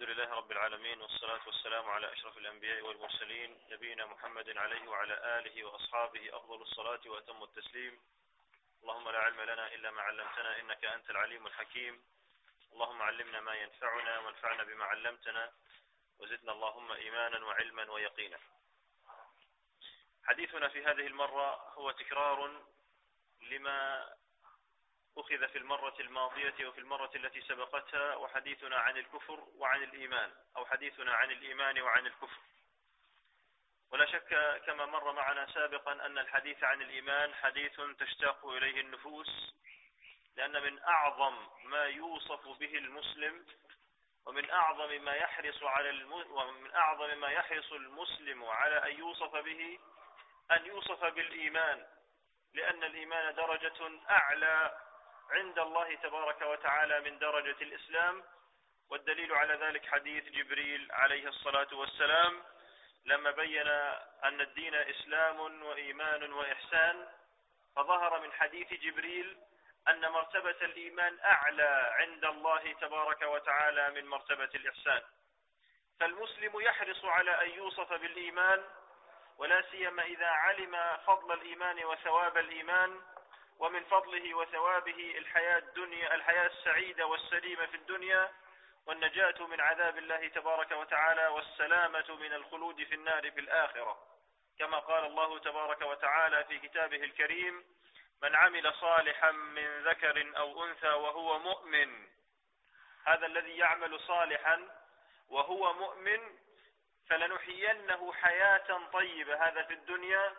الحمد لله رب العالمين والصلاة والسلام على أشرف الأنبياء والمرسلين نبينا محمد عليه وعلى آله وأصحابه أفضل الصلاة وأتم التسليم. اللهم لا علم لنا إلا ما علمتنا إنك أنت العليم الحكيم. اللهم علمنا ما ينفعنا وانفعنا بما علمتنا وزدنا اللهم إيمانا وعلما ويقينا. حديثنا في هذه المرة هو تكرار لما أخذ في المرة الماضية وفي المرة التي سبقتها وحديثنا عن الكفر وعن الإيمان أو حديثنا عن الإيمان وعن الكفر. ولا شك كما مر معنا سابقا أن الحديث عن الإيمان حديث تشتاق إليه النفوس لأن من أعظم ما يوصف به المسلم ومن أعظم ما يحرص على الم... ومن أعظم ما يحرص المسلم على أن يوصف به أن يوصف بالإيمان لأن الإيمان درجة أعلى عند الله تبارك وتعالى من درجة الإسلام والدليل على ذلك حديث جبريل عليه الصلاة والسلام لما بين أن الدين إسلام وإيمان وإحسان فظهر من حديث جبريل أن مرتبة الإيمان أعلى عند الله تبارك وتعالى من مرتبة الإحسان. فالمسلم يحرص على أن يوصف بالإيمان ولا سيما إذا علم فضل الإيمان وثواب الإيمان ومن فضله وثوابه الحياة الدنيا الحياة السعيدة والسليمة في الدنيا والنجاة من عذاب الله تبارك وتعالى والسلامة من الخلود في النار في الآخرة. كما قال الله تبارك وتعالى في كتابه الكريم من عمل صالحا من ذكر أو أنثى وهو مؤمن هذا الذي يعمل صالحا وهو مؤمن فلنحيينه حياة طيبة. هذا في الدنيا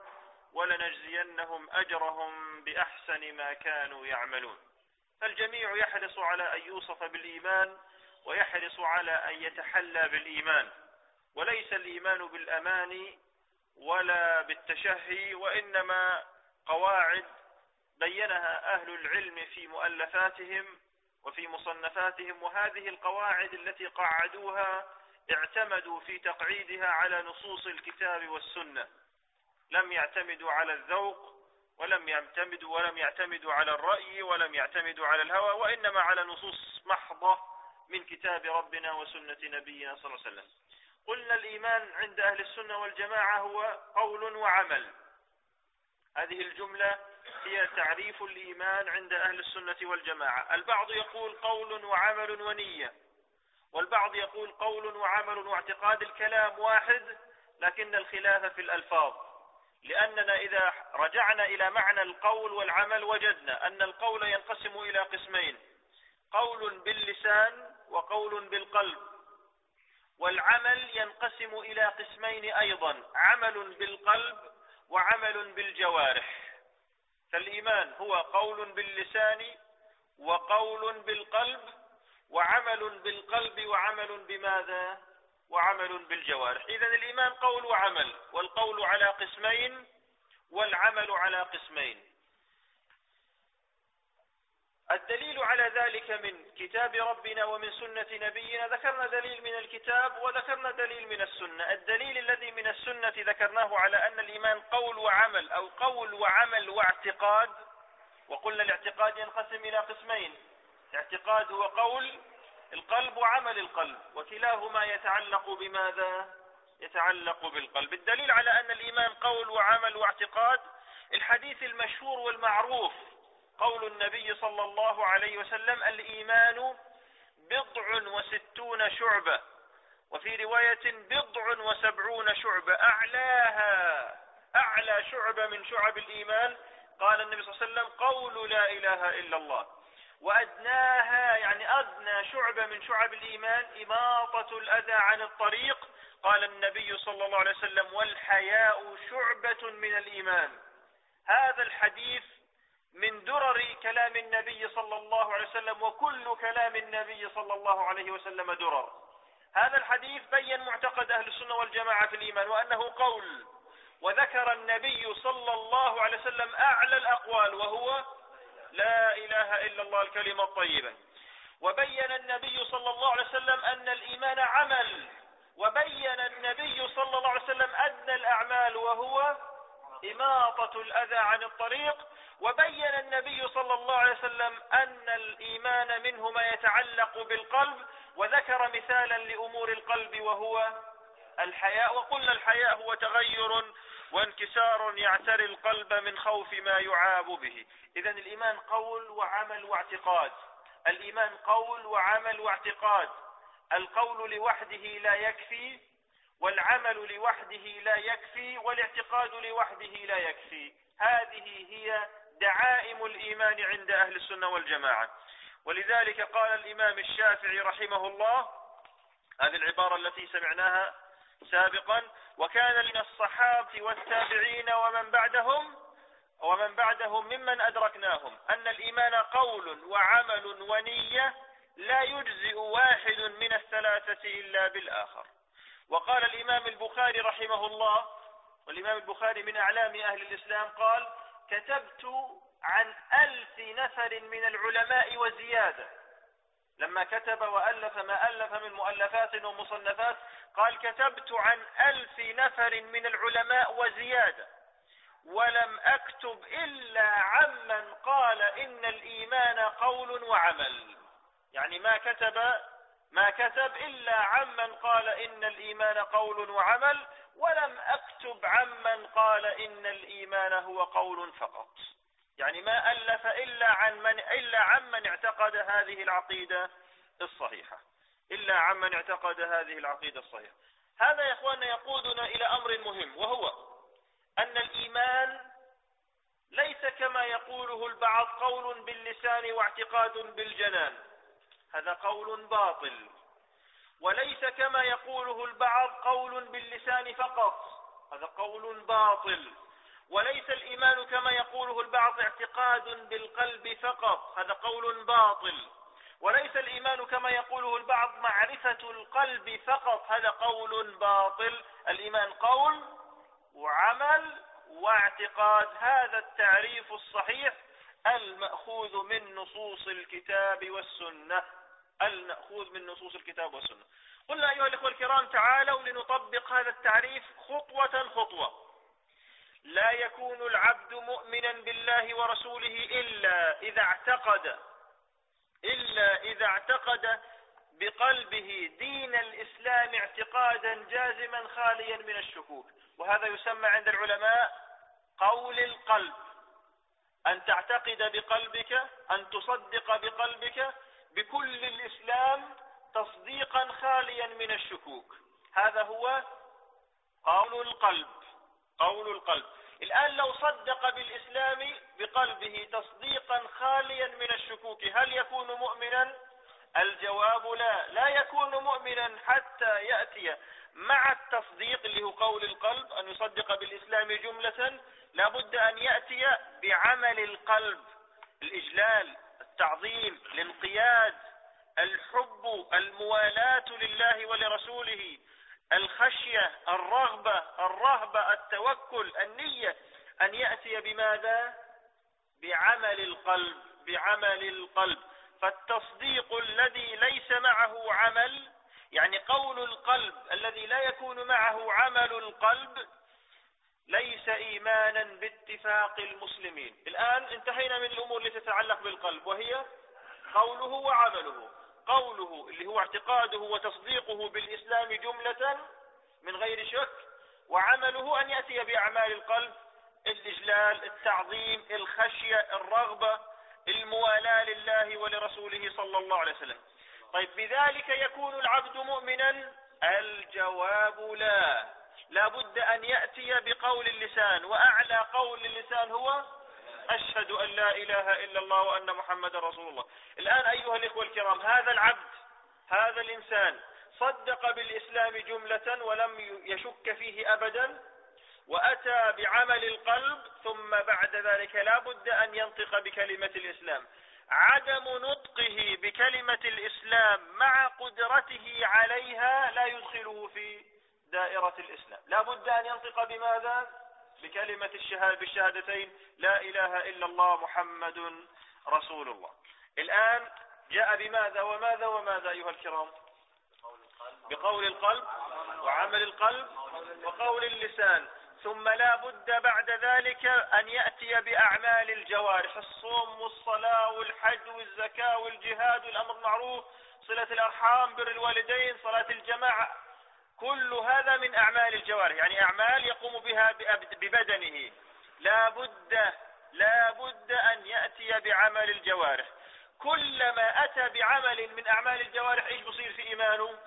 ولنجزينهم أجرهم بأحسن ما كانوا يعملون. فالجميع يحرص على أن يوصف بالإيمان ويحرص على أن يتحلى بالإيمان. وليس الإيمان بالأمان ولا بالتشهي وإنما قواعد بينها أهل العلم في مؤلفاتهم وفي مصنفاتهم وهذه القواعد التي قعدوها اعتمدوا في تقعيدها على نصوص الكتاب والسنة. لم يعتمدوا على الذوق ولم يعتمدوا ولم يعتمدوا على الرأي ولم يعتمدوا على الهوى وإنما على نصوص محضة من كتاب ربنا وسنة نبينا صلى الله عليه وسلم. قلنا الإيمان عند أهل السنة والجماعة هو قول وعمل. هذه الجملة هي تعريف الإيمان عند أهل السنة والجماعة. البعض يقول قول وعمل ونية والبعض يقول قول وعمل واعتقاد الكلام واحد لكن الخلاف في الألفاظ. لأننا إذا رجعنا إلى معنى القول والعمل وجدنا أن القول ينقسم إلى قسمين قول باللسان وقول بالقلب. والعمل ينقسم إلى قسمين أيضا عمل بالقلب وعمل بالجوارح. فالإيمان هو قول باللسان وقول بالقلب وعمل بالقلب وعمل بماذا؟ وعمل بالجوارح. إذا الإيمان قول وعمل والقول على قسمين والعمل على قسمين. الدليل على ذلك من كتاب ربنا ومن سنة نبينا. ذكرنا دليل من الكتاب وذكرنا دليل من السنة. الدليل الذي من السنة ذكرناه على أن الإيمان قول وعمل أو قول وعمل واعتقاد. وقلنا الاعتقاد ينقسم إلى قسمين. اعتقاد هو قول القلب وعمل القلب وكلاهما يتعلق بماذا؟ يتعلق بالقلب. الدليل على أن الإيمان قول وعمل واعتقاد الحديث المشهور والمعروف قول النبي صلى الله عليه وسلم الإيمان بضع وستون شعبة وفي رواية بضع وسبعون شعبة. أعلاها أعلى شعبة من شعب الإيمان. قال النبي صلى الله عليه وسلم قول لا إله إلا الله. وأدناها يعني أدنى شعبة من شعب الإيمان إماطة الأذى عن الطريق. قال النبي صلى الله عليه وسلم والحياء شعبة من الإيمان. هذا الحديث من درر كلام النبي صلى الله عليه وسلم وكل كلام النبي صلى الله عليه وسلم درر. هذا الحديث بين معتقد أهل السنة والجماعة في الإيمان وأنه قول وذكر النبي صلى الله عليه وسلم أعلى الأقوال وهو لا إله إلا الله الكلمة الطيبة. وبين النبي صلى الله عليه وسلم أن الإيمان عمل. وبين النبي صلى الله عليه وسلم أدنى الأعمال وهو إماطة الأذى عن الطريق. وبين النبي صلى الله عليه وسلم أن الإيمان منه ما يتعلق بالقلب. وذكر مثالا لأمور القلب وهو الحياء. وقلنا الحياء هو تغير وانكسار يعتري القلب من خوف ما يعاب به. إذا الإيمان قول وعمل واعتقاد. الإيمان قول وعمل واعتقاد. القول لوحده لا يكفي والعمل لوحده لا يكفي والاعتقاد لوحده لا يكفي. هذه هي دعائم الإيمان عند أهل السنة والجماعة. ولذلك قال الإمام الشافعي رحمه الله هذه العبارة التي سمعناها سابقا وكان من الصحابة والتابعين ومن بعدهم ومن بعدهم ممن أدركناهم أن الإيمان قول وعمل ونية لا يجزئ واحد من الثلاثة إلا بالآخر. وقال الإمام البخاري رحمه الله والإمام البخاري من أعلام أهل الإسلام قال كتبت عن ألف نفر من العلماء وزيادة لما كتب وألف ما ألف من مؤلفات ومصنفات قال كتبت عن ألف نفر من العلماء وزيادة ولم أكتب إلا عمن قال إن الإيمان قول وعمل. يعني ما كتب ما كتب إلا عمن قال إن الإيمان قول وعمل ولم أكتب عمن قال إن الإيمان هو قول فقط. يعني ما ألف إلا عن من إلا عمن اعتقد هذه العقيدة الصحيحة. إلا عمن اعتقد هذه العقيدة الصحيحة. هذا يا إخواننا يقودنا إلى أمر مهم وهو أن الإيمان ليس كما يقوله البعض قول باللسان واعتقاد بالجنان. هذا قول باطل. وليس كما يقوله البعض قول باللسان فقط. هذا قول باطل. وليس الإيمان كما يقوله البعض اعتقاد بالقلب فقط هذا قول باطل. وليس الإيمان كما يقوله البعض معرفة القلب فقط هذا قول باطل. الإيمان قول وعمل واعتقاد هذا التعريف الصحيح المأخوذ من نصوص الكتاب والسنة. المأخوذ من نصوص الكتاب والسنة. قلنا أيها الإخوة الكرام تعالوا لنطبق هذا التعريف خطوة يكون العبد مؤمنا بالله ورسوله إلا إذا اعتقد إلا إذا اعتقد بقلبه دين الإسلام اعتقادا جازما خاليا من الشكوك. وهذا يسمى عند العلماء قول القلب. أن تعتقد بقلبك أن تصدق بقلبك بكل الإسلام تصديقا خاليا من الشكوك. هذا هو قول القلب قول القلب. الآن لو صدق بالإسلام بقلبه تصديقا خاليا من الشكوك هل يكون مؤمنا؟ الجواب لا. لا يكون مؤمنا حتى يأتي مع التصديق اللي هو قول القلب أن يصدق بالإسلام جملة لابد أن يأتي بعمل القلب. الإجلال التعظيم الانقياد الحب الموالاة لله ولرسوله. الخشية الرغبة الرهبة التوكل النية أن يأتي بماذا؟ بعمل القلب بعمل القلب. فالتصديق الذي ليس معه عمل يعني قول القلب الذي لا يكون معه عمل القلب ليس إيمانا باتفاق المسلمين. الآن انتهينا من الأمور التي تتعلق بالقلب وهي قوله وعمله. قوله اللي هو اعتقاده وتصديقه بالإسلام جملة من غير شك وعمله أن يأتي بأعمال القلب الإجلال التعظيم الخشية الرغبة الموالاة لله ولرسوله صلى الله عليه وسلم. طيب بذلك يكون العبد مؤمنا؟ الجواب لا. لا بد أن يأتي بقول اللسان وأعلى قول اللسان هو أشهد أن لا إله إلا الله وأن محمد رسول الله. الآن أيها الإخوة الكرام هذا العبد هذا الإنسان صدق بالإسلام جملة ولم يشك فيه أبدا وأتى بعمل القلب ثم بعد ذلك لا بد أن ينطق بكلمة الإسلام. عدم نطقه بكلمة الإسلام مع قدرته عليها لا يدخله في دائرة الإسلام. لا بد أن ينطق بماذا؟ بكلمة الشهادة بالشهادتين لا إله إلا الله محمد رسول الله. الآن جاء بماذا وماذا وماذا أيها الكرام؟ بقول القلب وعمل القلب وقول اللسان. ثم لا بد بعد ذلك أن يأتي بأعمال الجوارح الصوم والصلاة والحج والزكاة والجهاد والأمر المعروف صلة الأرحام بر الوالدين صلاة الجماعة. كل هذا من أعمال الجوارح يعني أعمال يقوم بها ببدنه. لا بد لا بد أن يأتي بعمل الجوارح. كلما أتى بعمل من أعمال الجوارح إيش بصير في إيمانه؟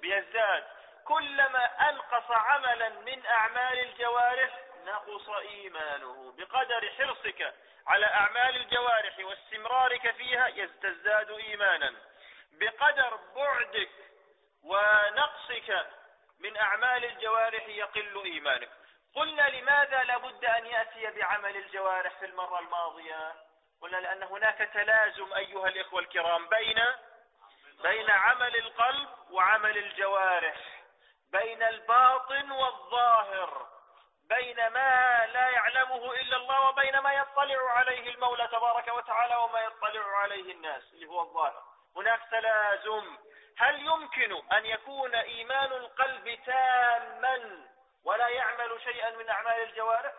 بيزداد. كلما أنقص عملا من أعمال الجوارح نقص إيمانه. بقدر حرصك على أعمال الجوارح واستمرارك فيها يزداد إيمانا. بقدر بعدك ونقصك من أعمال الجوارح يقل إيمانك. قلنا لماذا لابد أن يأتي بعمل الجوارح في المرة الماضية؟ قلنا لأن هناك تلازم أيها الإخوة الكرام بين بين عمل القلب وعمل الجوارح بين الباطن والظاهر بين ما لا يعلمه إلا الله وبين ما يطلع عليه المولى تبارك وتعالى وما يطلع عليه الناس اللي هو الظاهر. هناك تلازم هل يمكن أن يكون إيمان القلب تاما ولا يعمل شيئا من أعمال الجوارح؟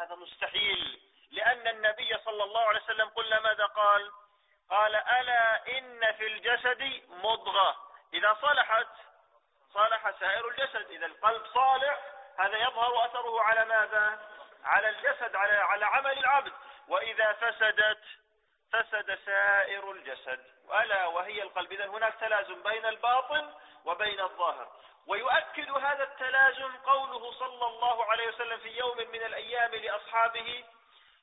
هذا مستحيل لأن النبي صلى الله عليه وسلم قلنا ماذا قال؟ قال ألا إن في الجسد مضغة. إذا صلحت صالح سائر الجسد. إذا القلب صالح هذا يظهر أثره على ماذا؟ على الجسد على, على عمل العبد. وإذا فسدت فسد سائر الجسد. ألا وهي القلب. إذا هناك تلازم بين الباطن وبين الظاهر. ويؤكد هذا التلازم قوله صلى الله عليه وسلم في يوم من الأيام لأصحابه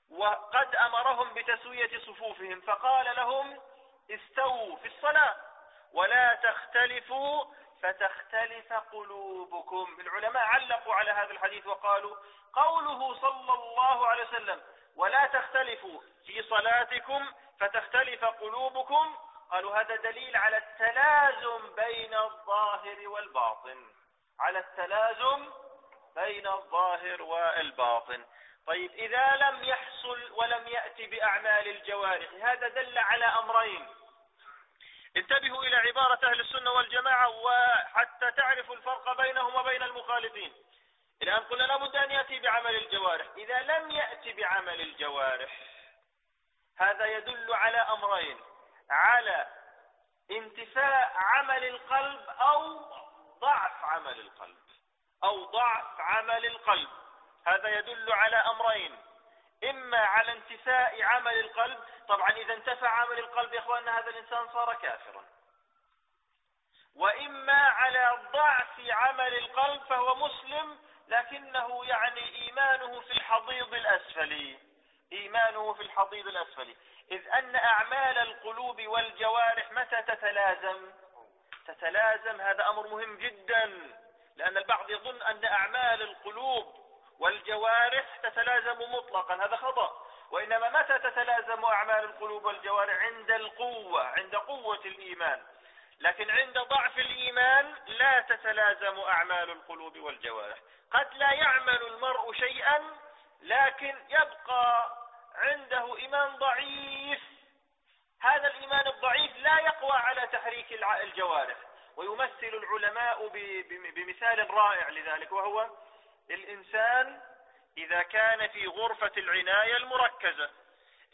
وقد أمرهم بتسوية صفوفهم. فقال لهم استووا في الصلاة ولا تختلفوا فتختلف قلوبكم. العلماء علقوا على هذا الحديث وقالوا قوله صلى الله عليه وسلم ولا تختلفوا في صلاتكم فتختلف قلوبكم؟ قالوا هذا دليل على التلازم بين الظاهر والباطن. على التلازم بين الظاهر والباطن. طيب إذا لم يحصل ولم يأتي بأعمال الجوارح هذا دل على أمرين. انتبهوا إلى عبارة أهل السنة والجماعة وحتى تعرفوا الفرق بينهم وبين المخالفين. الآن قلنا لابد أن يأتي بعمل الجوارح. إذا لم يأتي بعمل الجوارح هذا يدل على أمرين على انتفاء عمل القلب أو ضعف عمل القلب أو ضعف عمل القلب. هذا يدل على أمرين إما على انتفاء عمل القلب. طبعا إذا انتفى عمل القلب يا أخواننا هذا الإنسان صار كافرا. وإما على ضعف عمل القلب فهو مسلم لكنه يعني إيمانه في الحضيض الأسفلي. إيمانه في الحضيض الأسفلي إذ أن أعمال القلوب والجوارح متى تتلازم؟ تتلازم هذا أمر مهم جدا لأن البعض يظن أن أعمال القلوب والجوارح تتلازم مطلقا هذا خطأ. وإنما متى تتلازم أعمال القلوب والجوارح؟ عند القوة عند قوة الإيمان. لكن عند ضعف الإيمان لا تتلازم أعمال القلوب والجوارح. قد لا يعمل المرء شيئا لكن يبقى عنده إيمان ضعيف. هذا الإيمان الضعيف لا يقوى على تحريك الجوارح. ويمثل العلماء بمثال رائع لذلك وهو الإنسان إذا كان في غرفة العناية المركزة.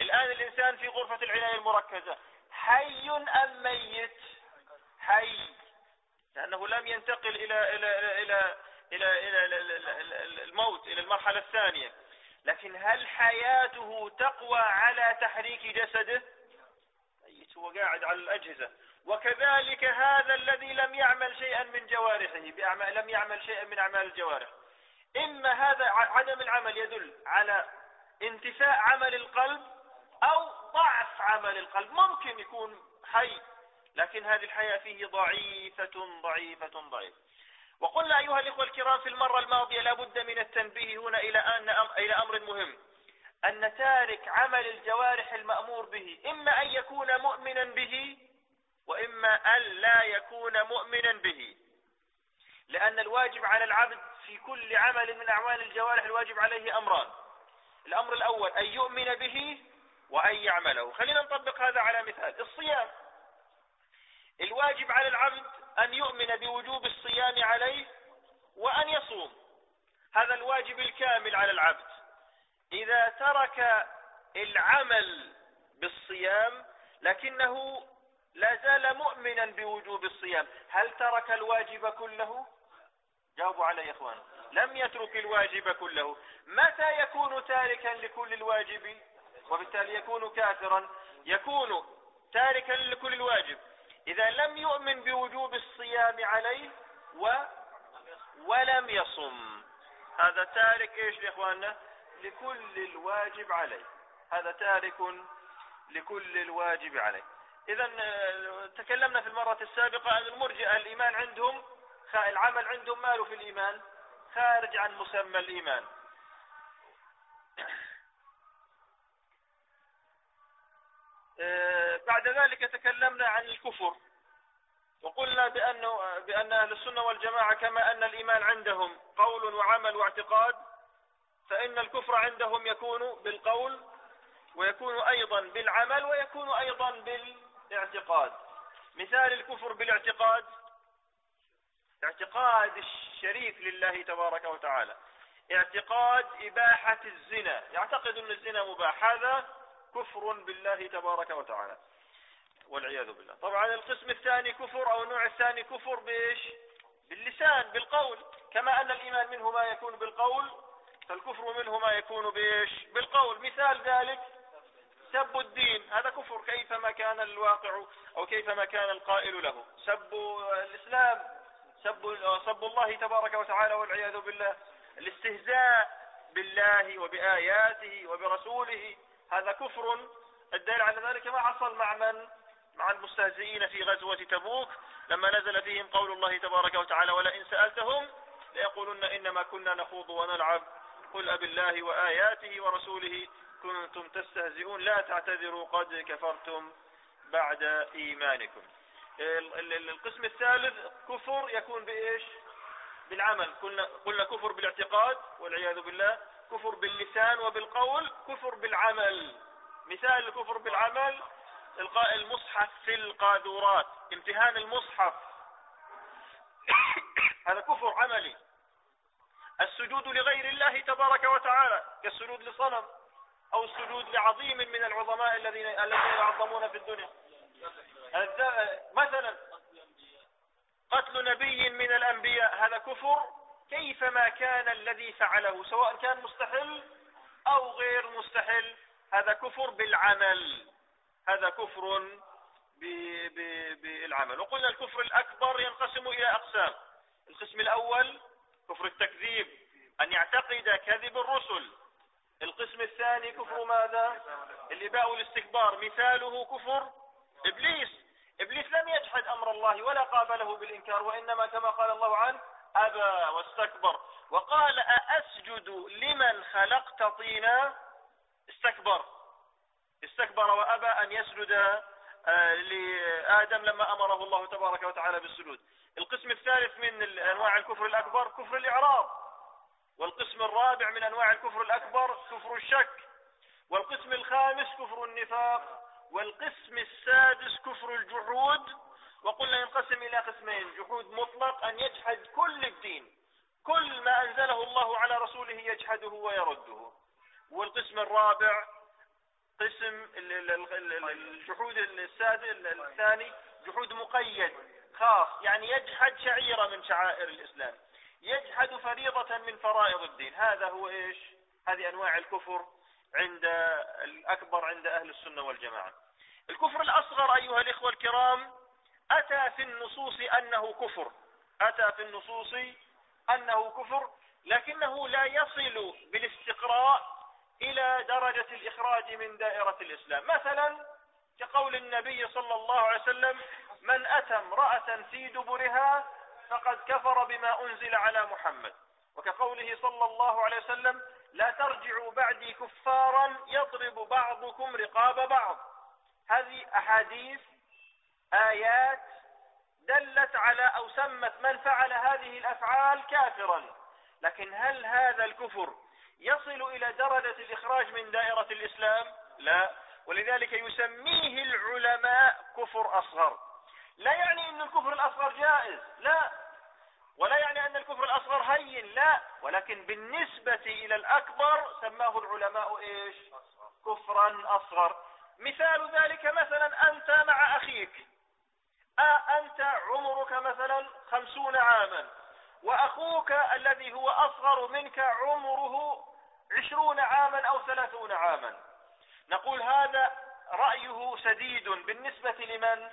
الآن الإنسان في غرفة العناية المركزة حي أم ميت؟ حي. لأنه لم ينتقل إلى إلى إلى إلى إلى, الموت إلى المرحلة الثانية. لكن هل حياته تقوى على تحريك جسده؟ ميت هو قاعد على الأجهزة. وكذلك هذا الذي لم يعمل شيئا من جوارحه لم يعمل شيئا من أعمال الجوارح. إما هذا عدم العمل يدل على انتفاء عمل القلب أو ضعف عمل القلب. ممكن يكون حي لكن هذه الحياة فيه ضعيفة ضعيفة ضعيفة. وقلنا أيها الإخوة الكرام في المرة الماضية لابد من التنبيه هنا إلى أن إلى أمر مهم. أن تارك عمل الجوارح المأمور به إما أن يكون مؤمنا به وإما أن لا يكون مؤمنا به. لأن الواجب على العبد في كل عمل من أعمال الجوارح الواجب عليه أمران. الأمر الأول أن يؤمن به وأن يعمله. خلينا نطبق هذا على مثال. الصيام. الواجب على العبد أن يؤمن بوجوب الصيام عليه وأن يصوم. هذا الواجب الكامل على العبد. إذا ترك العمل بالصيام لكنه لا زال مؤمنا بوجوب الصيام هل ترك الواجب كله؟ جاوبوا علي يا إخوان لم يترك الواجب كله. متى يكون تاركا لكل الواجب؟ وبالتالي يكون كافرا. يكون تاركا لكل الواجب. إذا لم يؤمن بوجوب الصيام عليه و ولم يصم. هذا تارك إيش يا إخواننا؟ لكل الواجب عليه. هذا تارك لكل الواجب عليه. اذا آه، تكلمنا في المرة السابقة ان المرجئة. الإيمان عندهم العمل عندهم ماله في الإيمان؟ خارج عن مسمى الإيمان. بعد ذلك تكلمنا عن الكفر. وقلنا بأنه بأن أهل السنة والجماعة كما أن الإيمان عندهم قول وعمل واعتقاد فإن الكفر عندهم يكون بالقول ويكون أيضا بالعمل ويكون أيضا بالاعتقاد. مثال الكفر بالاعتقاد اعتقاد الشريك لله تبارك وتعالى. اعتقاد إباحة الزنا. يعتقد أن الزنا مباح. هذا كفر بالله تبارك وتعالى والعياذ بالله. طبعا القسم الثاني كفر أو النوع الثاني كفر بإيش؟ باللسان بالقول. كما أن الإيمان منه ما يكون بالقول فالكفر منه ما يكون بإيش؟ بالقول. مثال ذلك سب الدين. هذا كفر. كيفما كان الواقع أو كيفما كان القائل له. سب الإسلام سب سب الله تبارك وتعالى والعياذ بالله. الاستهزاء بالله وبآياته وبرسوله. هذا كفر. الدليل على ذلك ما حصل مع من؟ مع المستهزئين في غزوة تبوك لما نزل فيهم قول الله تبارك وتعالى ولئن سألتهم ليقولن إنما كنا نخوض ونلعب. قل أب الله وآياته ورسوله كنتم تستهزئون. لا تعتذروا قد كفرتم بعد إيمانكم. القسم الثالث كفر يكون بإيش؟ بالعمل. قلنا, قلنا كفر بالاعتقاد والعياذ بالله كفر باللسان وبالقول كفر بالعمل. مثال الكفر بالعمل إلقاء المصحف في القاذورات امتهان المصحف. هذا كفر عملي. السجود لغير الله تبارك وتعالى كالسجود لصنم أو السجود لعظيم من العظماء الذين الذين يعظمون في الدنيا. مثلا قتل نبي من الأنبياء هذا كفر كيفما كان الذي فعله سواء كان مستحل أو غير مستحل هذا كفر بالعمل. هذا كفر بالعمل. وقلنا الكفر الأكبر ينقسم إلى أقسام. القسم الأول كفر التكذيب أن يعتقد كذب الرسل. القسم الثاني كفر ماذا؟ الإباء والاستكبار. مثاله كفر إبليس. إبليس لم يجحد أمر الله ولا قابله بالإنكار وإنما كما قال الله عنه أبى واستكبر. وقال أأسجد لمن خلقت طينا؟ استكبر. استكبر وأبى أن يسجد آه، لآدم لما أمره الله تبارك وتعالى بالسجود. القسم الثالث من أنواع الكفر الأكبر كفر الإعراض والقسم الرابع من أنواع الكفر الأكبر كفر الشك. والقسم الخامس كفر النفاق. والقسم السادس كفر الجحود. وقلنا ينقسم إلى قسمين جحود مطلق أن يجحد كل الدين. كل ما أنزله الله على رسوله يجحده ويرده. والقسم الرابع قسم الجحود الثاني جحود مقيد خاص يعني يجحد شعيرة من شعائر الإسلام. يجحد فريضة من فرائض الدين. هذا هو إيش؟ هذه أنواع الكفر عند الأكبر عند أهل السنة والجماعة. الكفر الأصغر أيها الإخوة الكرام أتى في النصوص أنه كفر. أتى في النصوص أنه كفر لكنه لا يصل بالاستقراء إلى درجة الإخراج من دائرة الإسلام. مثلا كقول النبي صلى الله عليه وسلم من أتى امرأة في دبرها فقد كفر بما أنزل على محمد. وكقوله صلى الله عليه وسلم لا ترجعوا بعدي كفارا يضرب بعضكم رقاب بعض. هذه أحاديث آيات دلت على أو سمت من فعل هذه الأفعال كافرا. لكن هل هذا الكفر يصل إلى درجة الإخراج من دائرة الإسلام؟ لا. ولذلك يسميه العلماء كفر أصغر. لا يعني أن الكفر الأصغر جائز لا. ولا يعني أن الكفر الأصغر هين لا. ولكن بالنسبة إلى الأكبر سماه العلماء إيش؟ كفرا أصغر. مثال ذلك مثلا أنت مع أخيك. أنت عمرك مثلا خمسون عاما وأخوك الذي هو أصغر منك عمره عشرون عاما أو ثلاثون عاما. نقول هذا رأيه سديد بالنسبة لمن؟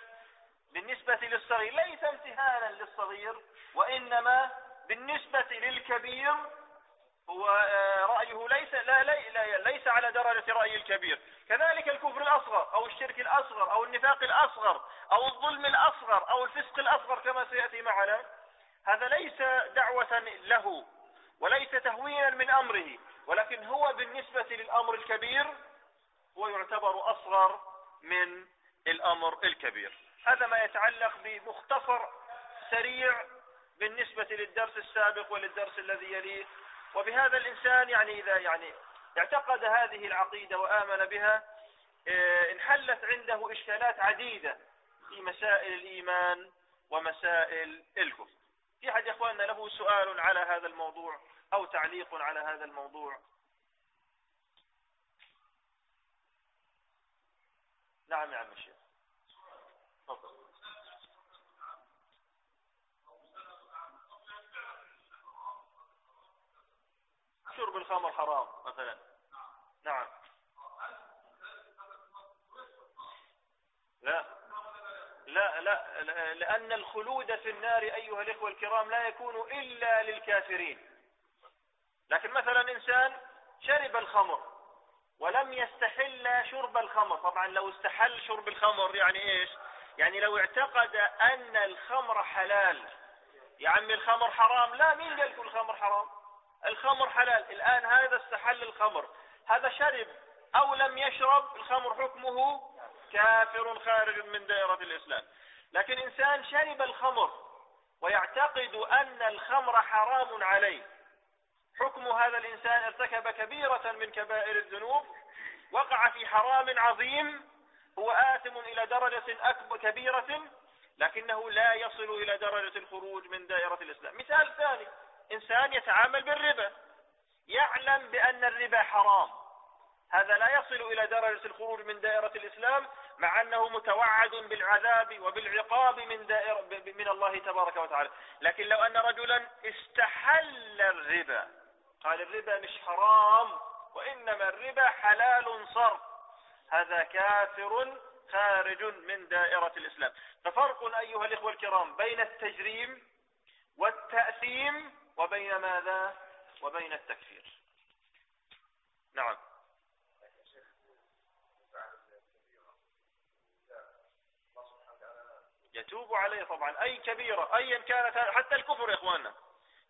بالنسبة للصغير. ليس امتهانا للصغير وإنما بالنسبة للكبير هو آه، رأيه ليس لا, لا ليس على درجة رأي الكبير. كذلك الكفر الأصغر أو الشرك الأصغر أو النفاق الأصغر أو الظلم الأصغر أو الفسق الأصغر كما سيأتي معنا هذا ليس دعوة له وليس تهوينا من أمره ولكن هو بالنسبة للأمر الكبير هو يعتبر أصغر من الأمر الكبير. هذا ما يتعلق بمختصر سريع بالنسبة للدرس السابق وللدرس الذي يليه وبهذا الإنسان يعني إذا يعني اعتقد هذه العقيدة وآمن بها آه، انحلت عنده إشكالات عديدة في مسائل الإيمان ومسائل الكفر. في أحد إخواننا له سؤال على هذا الموضوع أو تعليق على هذا الموضوع. نعم يا عم الشيخ. شرب الخمر حرام مثلا. نعم. لا. لا لا لأن الخلود في النار أيها الإخوة الكرام لا يكون إلا للكافرين. لكن مثلا إنسان شرب الخمر ولم يستحل شرب الخمر. طبعا لو استحل شرب الخمر يعني إيش؟ يعني لو اعتقد أن الخمر حلال. يا عمي الخمر حرام؟ لا مين قال كل الخمر حرام؟ الخمر حلال. الآن هذا استحل الخمر. هذا شرب أو لم يشرب الخمر حكمه كافر خارج من دائرة الإسلام. لكن إنسان شرب الخمر ويعتقد أن الخمر حرام عليه. حكم هذا الإنسان ارتكب كبيرة من كبائر الذنوب. وقع في حرام عظيم. هو آثم إلى درجة أكبر كبيرة. لكنه لا يصل إلى درجة الخروج من دائرة الإسلام. مثال ثاني. إنسان يتعامل بالربا. يعلم بأن الربا حرام. هذا لا يصل إلى درجة الخروج من دائرة الإسلام مع أنه متوعد بالعذاب وبالعقاب من دائرة من الله تبارك وتعالى. لكن لو أن رجلا استحل الربا قال الربا مش حرام وإنما الربا حلال صرف. هذا كافر خارج من دائرة الإسلام. ففرق أيها الإخوة الكرام بين التجريم والتأثيم وبين ماذا؟ وبين التكفير. نعم. يتوب عليه طبعا. أي كبيرة أيا كانت حتى الكفر يا إخواننا.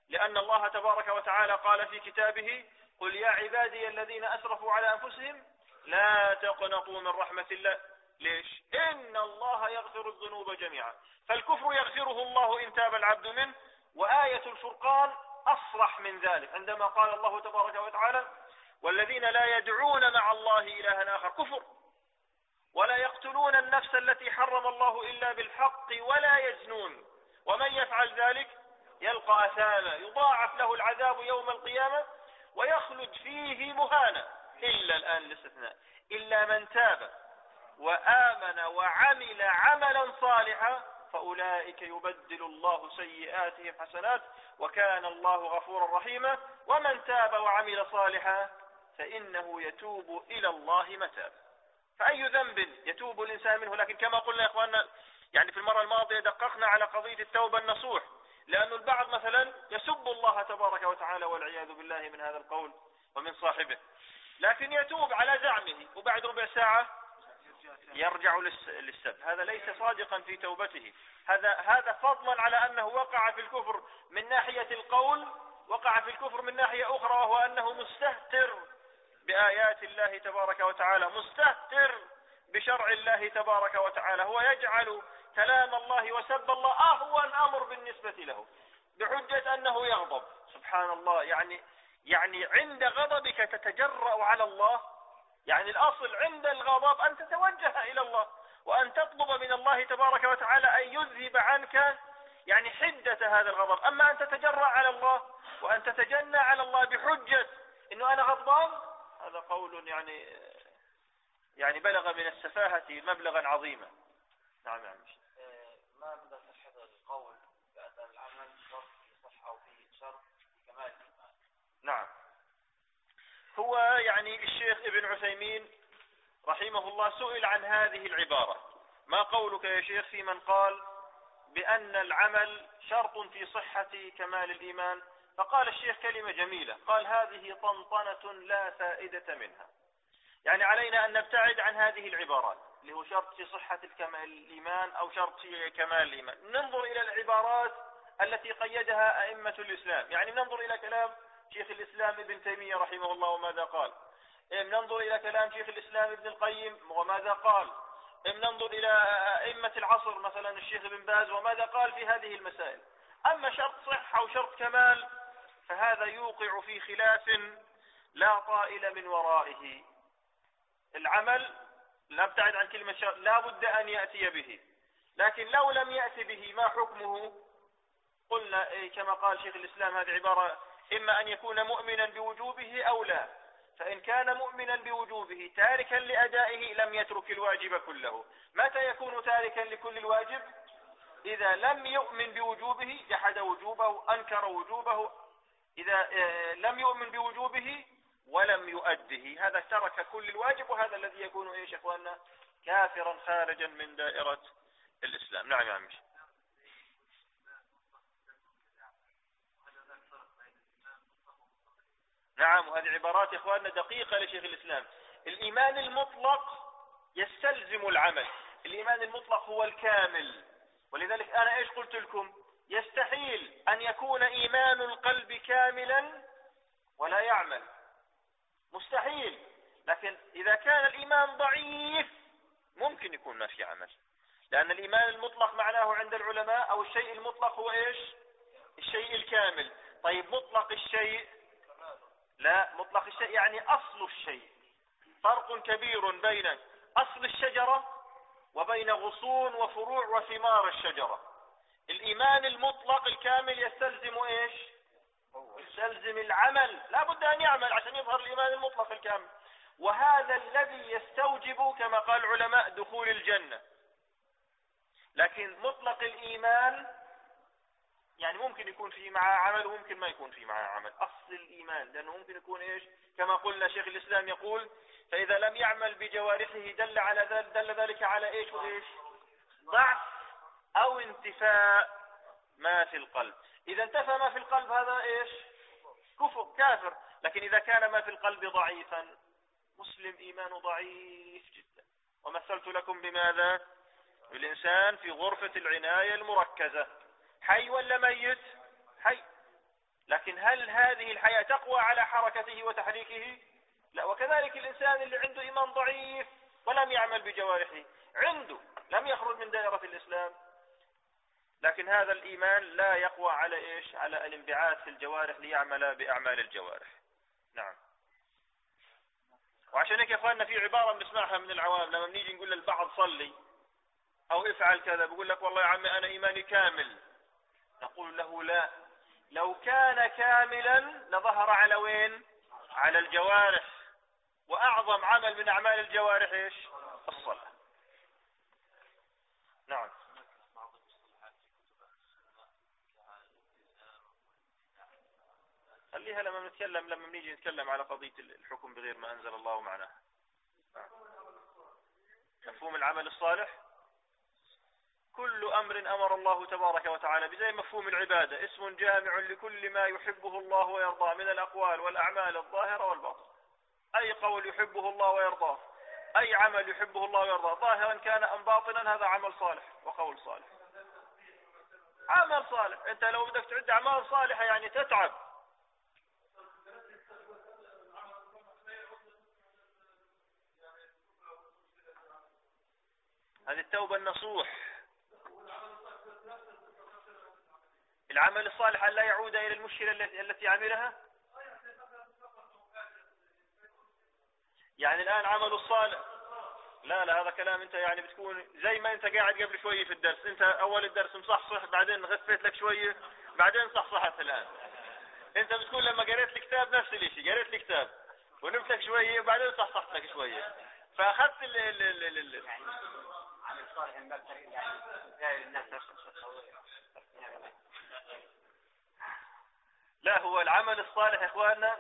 لأن الله تبارك وتعالى قال في كتابه قل يا عبادي الذين أسرفوا على أنفسهم لا تقنطوا من رحمة الله. ليش؟ إن الله يغفر الذنوب جميعا. فالكفر يغفره الله إن تاب العبد منه وآية الفرقان أصرح من ذلك عندما قال الله تبارك وتعالى والذين لا يدعون مع الله إلها آخر. كفر. ولا يقتلون النفس التي حرم الله إلا بالحق ولا يزنون. ومن يفعل ذلك؟ يلقى أثاما يضاعف له العذاب يوم القيامة ويخلد فيه مهانا. إلا الآن الاستثناء إلا من تاب وآمن وعمل عملا صالحا فأولئك يبدل الله سيئاتهم حسنات وكان الله غفورا رحيما. ومن تاب وعمل صالحا فإنه يتوب إلى الله متاب. فأي ذنب يتوب الإنسان منه؟ لكن كما قلنا يا إخواننا يعني في المرة الماضية دققنا على قضية التوبة النصوح. لأن البعض مثلا يسب الله تبارك وتعالى والعياذ بالله من هذا القول ومن صاحبه. لكن يتوب على زعمه وبعد ربع ساعة يرجع للسب. هذا ليس صادقا في توبته. هذا هذا فضلا على أنه وقع في الكفر من ناحية القول وقع في الكفر من ناحية أخرى وهو أنه مستهتر بآيات الله تبارك وتعالى. مستهتر بشرع الله تبارك وتعالى. هو يجعل كلام الله وسب الله أهون أمر بالنسبة له بحجة أنه يغضب. سبحان الله يعني يعني عند غضبك تتجرأ على الله يعني الأصل عند الغضب أن تتوجه إلى الله وأن تطلب من الله تبارك وتعالى أن يذهب عنك يعني حدة هذا الغضب. أما أن تتجرأ على الله وأن تتجنى على الله بحجة أنه أنا غضبان هذا قول يعني يعني بلغ من السفاهة مبلغا عظيما. نعم يعني ما مدى القول بأن العمل شرط في صحة أو في شرط في كمال الإيمان نعم هو يعني الشيخ ابن عثيمين رحمه الله سئل عن هذه العبارة. ما قولك يا شيخ في من قال بأن العمل شرط في صحة كمال الإيمان؟ فقال الشيخ كلمة جميلة قال هذه طنطنة لا فائدة منها. يعني علينا أن نبتعد عن هذه العبارات اللي هو شرط في صحة الكمال الإيمان أو شرط في كمال الإيمان. ننظر إلى العبارات التي قيدها أئمة الإسلام. يعني ننظر إلى كلام شيخ الإسلام ابن تيمية رحمه الله وماذا قال؟ ننظر إلى كلام شيخ الإسلام ابن القيم وماذا قال؟ ننظر إلى أئمة العصر مثلا الشيخ ابن باز وماذا قال في هذه المسائل؟ أما شرط صحة وشرط كمال فهذا يوقع في خلاف لا طائل من ورائه. العمل لا ابتعد عن كلمة شرط لا بد أن يأتي به. لكن لو لم يأتي به ما حكمه؟ قلنا إيه كما قال شيخ الإسلام هذه عبارة إما أن يكون مؤمنا بوجوبه أو لا. فإن كان مؤمنا بوجوبه تاركا لأدائه لم يترك الواجب كله. متى يكون تاركا لكل الواجب؟ إذا لم يؤمن بوجوبه جحد وجوبه أنكر وجوبه. إذا آه، لم يؤمن بوجوبه ولم يؤده. هذا ترك كل الواجب وهذا الذي يكون إيش أخواننا؟ كافرا خارجا من دائرة الإسلام. نعم يا عمي. نعم وهذه عبارات يا إخواننا دقيقة لشيخ الإسلام. الإيمان المطلق يستلزم العمل. الإيمان المطلق هو الكامل. ولذلك أنا إيش قلت لكم؟ يستحيل أن يكون إيمان القلب كاملا ولا يعمل. مستحيل. لكن إذا كان الإيمان ضعيف ممكن يكون ما في عمل. لأن الإيمان المطلق معناه عند العلماء أو الشيء المطلق هو إيش؟ الشيء الكامل. طيب مطلق الشيء لا مطلق الشيء يعني أصل الشيء. فرق كبير بين أصل الشجرة وبين غصون وفروع وثمار الشجرة. الإيمان المطلق الكامل يستلزم إيش؟ يستلزم العمل. لا بد أن يعمل عشان يظهر الإيمان المطلق الكامل. وهذا الذي يستوجب كما قال العلماء دخول الجنة. لكن مطلق الإيمان يعني ممكن يكون فيه معه عمل وممكن ما يكون فيه معه عمل. أصل الإيمان لأنه ممكن يكون إيش؟ كما قلنا شيخ الإسلام يقول فإذا لم يعمل بجوارحه دل على ذلك دل ذلك على إيش؟ وإيش؟ ضعف أو انتفاء ما في القلب. إذا انتفى ما في القلب هذا إيش؟ كفر كافر. لكن إذا كان ما في القلب ضعيفا مسلم إيمانه ضعيف جدا. ومثلت لكم بماذا؟ الإنسان في غرفة العناية المركزة. حي ولا ميت؟ حي. لكن هل هذه الحياة تقوى على حركته وتحريكه؟ لا وكذلك الإنسان اللي عنده إيمان ضعيف ولم يعمل بجوارحه عنده لم يخرج من دائرة الإسلام. لكن هذا الإيمان لا يقوى على إيش؟ على الانبعاث في الجوارح ليعمل بأعمال الجوارح. نعم. وعشان هيك يا إخواننا في عبارة بنسمعها من العوام لما بنيجي نقول للبعض صلي أو افعل كذا بقول لك والله يا عمي أنا إيماني كامل. نقول له لا. لو كان كاملا لظهر على وين؟ على الجوارح. وأعظم عمل من أعمال الجوارح إيش؟ الصلاة. نعم. خليها لما نتكلم لما نيجي نتكلم على قضية الحكم بغير ما أنزل الله معناه. نعم. مفهوم العمل الصالح؟ كل أمر أمر الله تبارك وتعالى بزي مفهوم العبادة. اسم جامع لكل ما يحبه الله ويرضاه من الأقوال والأعمال الظاهرة والباطنة. أي قول يحبه الله ويرضاه. أي عمل يحبه الله ويرضاه. ظاهرا كان أم باطنا هذا عمل صالح وقول صالح. عمل صالح. أنت لو بدك تعد أعمال صالحة يعني تتعب. هذه التوبة النصوح. العمل الصالح أن لا يعود إلى المشكلة التي عملها؟ يعني الآن عمل الصالح. لا لا هذا كلام أنت يعني بتكون زي ما أنت قاعد قبل شوية في الدرس. أنت أول الدرس مصحصح بعدين غفيت لك شوية بعدين صحصحت الآن. أنت بتقول لما قريت الكتاب نفس الشيء قريت الكتاب ونمت لك شوية وبعدين صحصحت لك شوية. فأخذت ال ال ال ال يعني عمل صالح من باب يعني الناس لا هو العمل الصالح يا إخواننا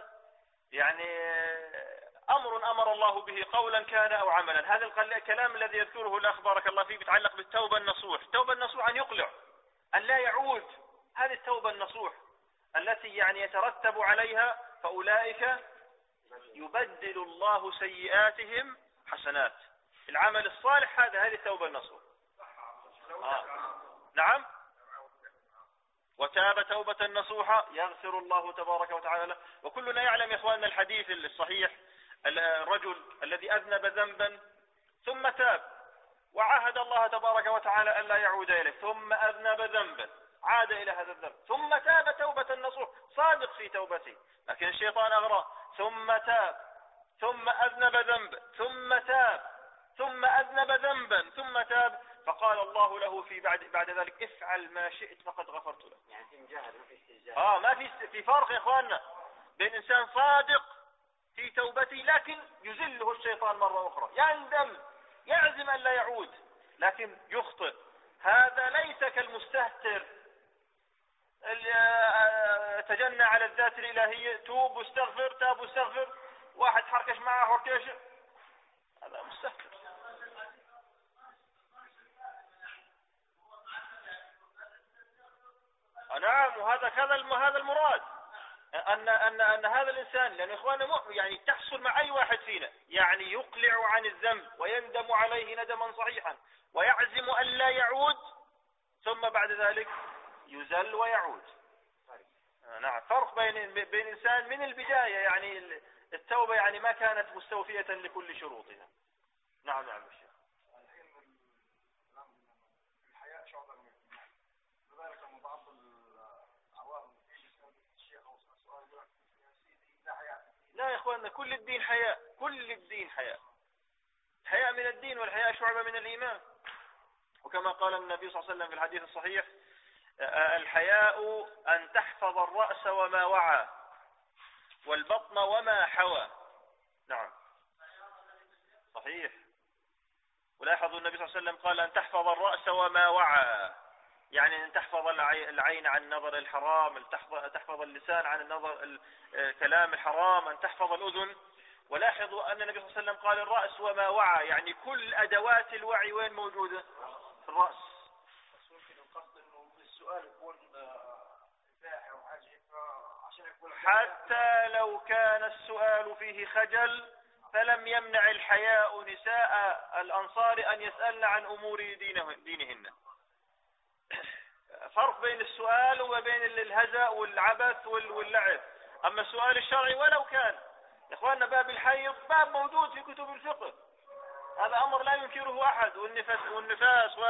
يعني أمر أمر الله به قولا كان أو عملا. هذا الكلام الذي يذكره الأخ بارك الله فيه بيتعلق بالتوبة النصوح. التوبة النصوح أن يقلع أن لا يعود. هذه التوبة النصوح التي يعني يترتب عليها فأولئك يبدل الله سيئاتهم حسنات. العمل الصالح هذا هذه التوبة النصوح. آه. نعم؟ وتاب توبة نصوحة يغفر الله تبارك وتعالى له. وكلنا يعلم يا إخواننا الحديث الصحيح الرجل الذي أذنب ذنبا ثم تاب وعاهد الله تبارك وتعالى الا يعود إليه ثم أذنب ذنبا عاد إلى هذا الذنب ثم تاب توبة نصوح صادق في توبته. لكن الشيطان اغرى ثم تاب ثم أذنب ذنبا ثم تاب ثم أذنب ذنبا ثم تاب فقال الله له في بعد بعد ذلك افعل ما شئت فقد غفرت لك. يعني في مجاهد ما في استهزاء آه ما في في فرق يا إخواننا بين إنسان صادق في توبته لكن يزله الشيطان مرة أخرى. يندم يعزم أن لا يعود لكن يخطئ. هذا ليس كالمستهتر. آه، تجنى على الذات الإلهية توب واستغفر تاب واستغفر. واحد حركش معه حركش. هذا مستهتر. نعم وهذا كذا هذا المراد. ان ان أن هذا الإنسان لأن إخواننا يعني تحصل مع أي واحد فينا. يعني يقلع عن الذنب ويندم عليه ندما صحيحا ويعزم أن لا يعود ثم بعد ذلك يزل ويعود. نعم فرق بين بين إنسان من البداية يعني التوبة يعني ما كانت مستوفية لكل شروطها. نعم نعم الشيخ الحياء شعبه من لذلك بعض لا يا إخواننا كل الدين حياء كل الدين حياء. حياء من الدين والحياء شعبة من الإيمان. وكما قال النبي صلى الله عليه وسلم في الحديث الصحيح الحياء أن تحفظ الرأس وما وعى والبطن وما حوى. نعم. صحيح. ولاحظوا النبي صلى الله عليه وسلم قال أن تحفظ الرأس وما وعى. يعني أن تحفظ العين عن نظر الحرام تحفظ اللسان عن النظر كلام الحرام أن تحفظ الأذن. ولاحظوا أن النبي صلى الله عليه وسلم قال الرأس وما وعى يعني كل أدوات الوعي وين موجودة؟ في الرأس. بس ممكن القصد أنه السؤال يكون أو حتى لو كان السؤال فيه خجل فلم يمنع الحياء نساء الأنصار أن يسألن عن أمور دينهن. فرق بين السؤال وبين الهزأ والعبث واللعب. أما السؤال الشرعي ولو كان يا إخواننا باب الحيض باب موجود في كتب الفقه. هذا أمر لا ينكره أحد والنفاس والنفاس و...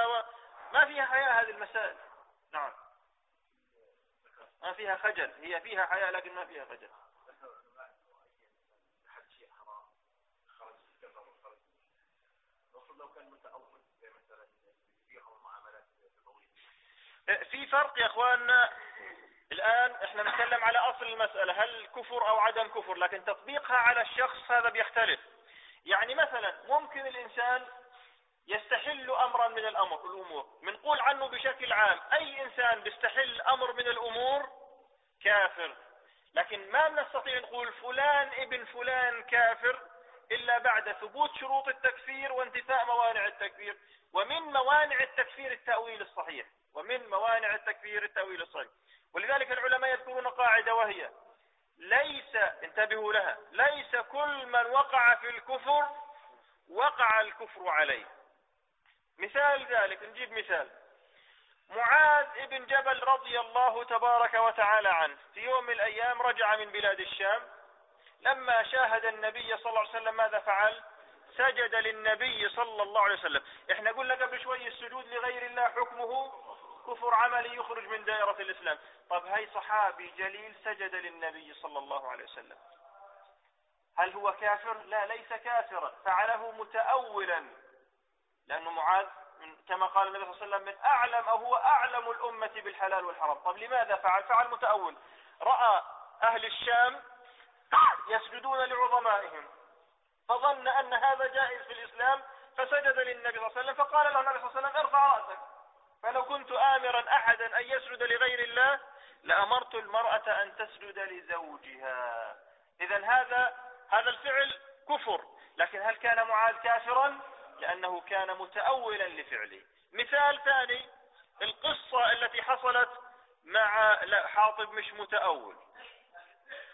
ما فيها حياة هذه المسائل. نعم. ما فيها خجل هي فيها حياة لكن ما فيها خجل لو كان متأول مثلا في فرق يا اخواننا الآن إحنا نتكلم على أصل المسألة. هل كفر أو عدم كفر؟ لكن تطبيقها على الشخص هذا بيختلف. يعني مثلا ممكن الإنسان يستحل امرا من الأمر الأمور. بنقول عنه بشكل عام أي إنسان بيستحل أمر من الأمور؟ كافر. لكن ما بنستطيع نقول فلان ابن فلان كافر إلا بعد ثبوت شروط التكفير وانتفاء موانع التكفير ومن موانع التكفير التأويل الصحيح. ومن موانع التكفير التأويل الصحيح ولذلك العلماء يذكرون قاعدة وهي ليس انتبهوا لها ليس كل من وقع في الكفر وقع الكفر عليه. مثال ذلك نجيب مثال. معاذ ابن جبل رضي الله تبارك وتعالى عنه في يوم من الأيام رجع من بلاد الشام. لما شاهد النبي صلى الله عليه وسلم ماذا فعل؟ سجد للنبي صلى الله عليه وسلم. إحنا قلنا قبل شوي السجود لغير الله حكمه كفر عملي يخرج من دائرة الإسلام. طب هاي صحابي جليل سجد للنبي صلى الله عليه وسلم. هل هو كافر؟ لا ليس كافرا. فعله متأولا. لأنه معاذ من كما قال النبي صلى الله عليه وسلم من أعلم أو هو أعلم الأمة بالحلال والحرام. طب لماذا فعل؟ فعل متأول. رأى أهل الشام يسجدون لعظمائهم. فظن أن هذا جائز في الإسلام فسجد للنبي صلى الله عليه وسلم فقال له النبي صلى الله عليه وسلم ارفع رأسك. فلو كنت آمرا أحدا أن يسجد لغير الله لأمرت المرأة أن تسجد لزوجها. إذا هذا هذا الفعل كفر. لكن هل كان معاذ كافرا؟ لأنه كان متأولا لفعله. مثال ثاني القصة التي حصلت مع لا حاطب مش متأول.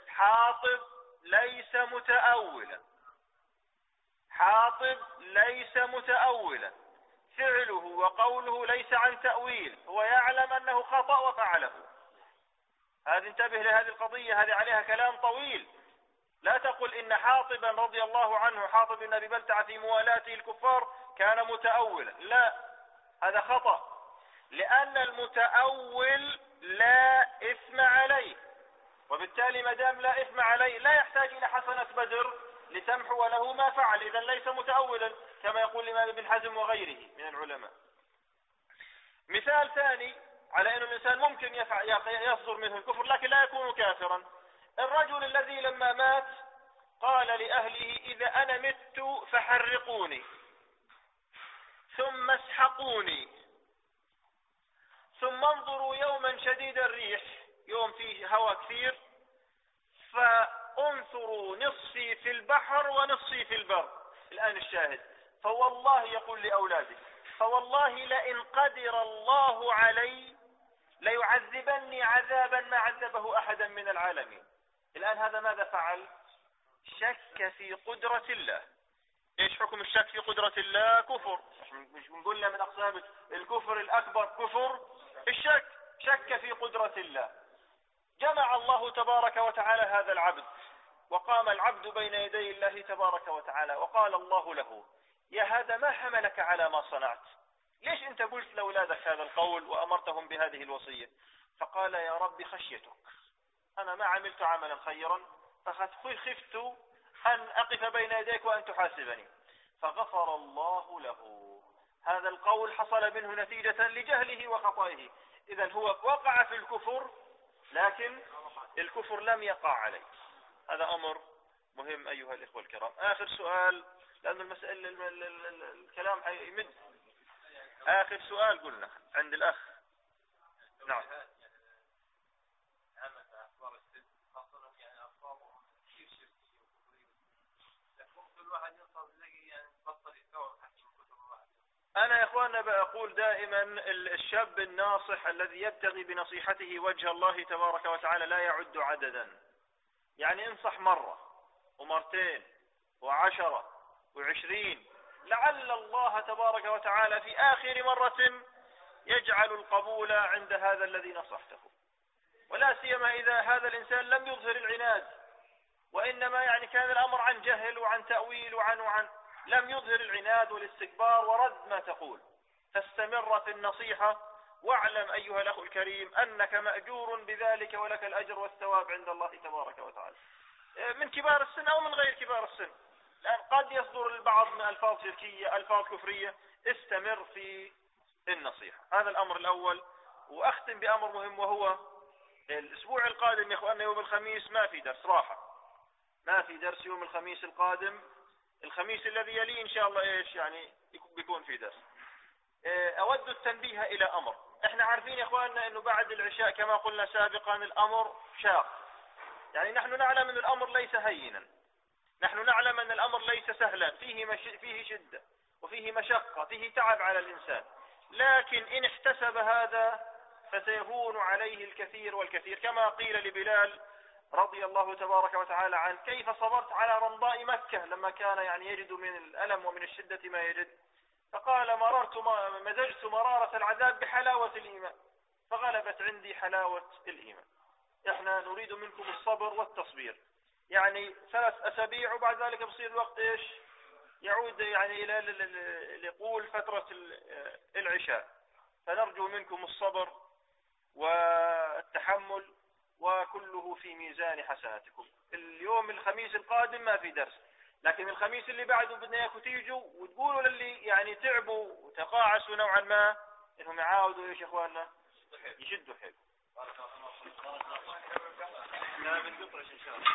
حاطب ليس متأولا. حاطب ليس متأولا. فعله وقوله ليس عن تأويل هو يعلم أنه خطأ وفعله. هذه انتبه لهذه القضية هذه عليها كلام طويل. لا تقل إن حاطبا رضي الله عنه حاطب بن أبي بلتع في موالاته الكفار كان متأولا لا هذا خطأ. لأن المتأول لا إثم عليه وبالتالي ما دام لا إثم عليه لا يحتاج إلى حسنة بدر لتمحو له ما فعل إذا ليس متأولا كما يقول الإمام ابن حزم وغيره من العلماء. مثال ثاني على أن الإنسان ممكن يصدر منه الكفر لكن لا يكون كافرا. الرجل الذي لما مات قال لأهله إذا أنا مت فحرقوني ثم اسحقوني ثم انظروا يوما شديد الريح يوم فيه هواء كثير فانثروا نصفي في البحر ونصفي في البر. الآن الشاهد. فوالله يقول لأولاده فوالله لئن قدر الله علي ليعذبني عذابا ما عذبه أحدا من العالمين. الآن هذا ماذا فعل؟ شك في قدرة الله. إيش حكم الشك في قدرة الله؟ كفر. مش بنقول من اقسام الكفر الأكبر كفر؟ الشك. شك في قدرة الله. جمع الله تبارك وتعالى هذا العبد. وقام العبد بين يدي الله تبارك وتعالى وقال الله له يا هذا ما حملك على ما صنعت؟ ليش أنت قلت لأولادك هذا القول وأمرتهم بهذه الوصية؟ فقال يا رب خشيتك أنا ما عملت عملا خيرا فخفت أن أقف بين يديك وأن تحاسبني. فغفر الله له. هذا القول حصل منه نتيجة لجهله وخطئه. اذا هو وقع في الكفر لكن الكفر لم يقع عليه هذا أمر مهم أيها الإخوة الكرام. آخر سؤال لأن المسألة الكلام يمد آخر سؤال قلنا عند الأخ. نعم. أنا يا إخواننا بقول دائما الشاب الناصح الذي يبتغي بنصيحته وجه الله تبارك وتعالى لا يعد عددا. يعني انصح مرة ومرتين وعشرة وعشرين لعل الله تبارك وتعالى في آخر مرة يجعل القبول عند هذا الذي نصحته. ولا سيما إذا هذا الإنسان لم يظهر العناد وإنما يعني كان الأمر عن جهل وعن تأويل وعن وعن لم يظهر العناد والاستكبار ورد ما تقول. فاستمر في النصيحة واعلم أيها الأخ الكريم أنك مأجور بذلك ولك الأجر والثواب عند الله تبارك وتعالى. من كبار السن أو من غير كبار السن. لأن قد يصدر البعض من ألفاظ شركية ألفاظ كفرية. استمر في النصيحة. هذا الأمر الأول. وأختم بأمر مهم وهو الأسبوع القادم يا أخواننا يوم الخميس ما في درس راحة. ما في درس يوم الخميس القادم. الخميس الذي يليه إن شاء الله إيش يعني بيكون في درس. إيه، أود التنبيه إلى أمر. إحنا عارفين يا إخواننا إنه بعد العشاء كما قلنا سابقا الأمر شاق. يعني نحن نعلم إن الأمر ليس هينا. نحن نعلم إن الأمر ليس سهلا. فيه مش... فيه شدة وفيه مشقة فيه تعب على الإنسان. لكن إن احتسب هذا فسيهون عليه الكثير والكثير. كما قيل لبلال رضي الله تبارك وتعالى عنه كيف صبرت على رمضاء مكة لما كان يعني يجد من الألم ومن الشدة ما يجد؟ فقال مررت مزجت مرارة العذاب بحلاوة الإيمان. فغلبت عندي حلاوة الإيمان. إحنا نريد منكم الصبر والتصبير. يعني ثلاث أسابيع وبعد ذلك بصير الوقت إيش؟ يعود يعني إلى يقول فترة العشاء. فنرجو منكم الصبر والتحمل وكله في ميزان حسناتكم. اليوم الخميس القادم ما في درس. لكن الخميس اللي بعده بدنا اياكم تيجوا وتقولوا للي يعني تعبوا وتقاعسوا نوعا ما إنهم يعاودوا إيش يا إخواننا؟ يشدوا حيل لا بنقطعش إن شاء الله.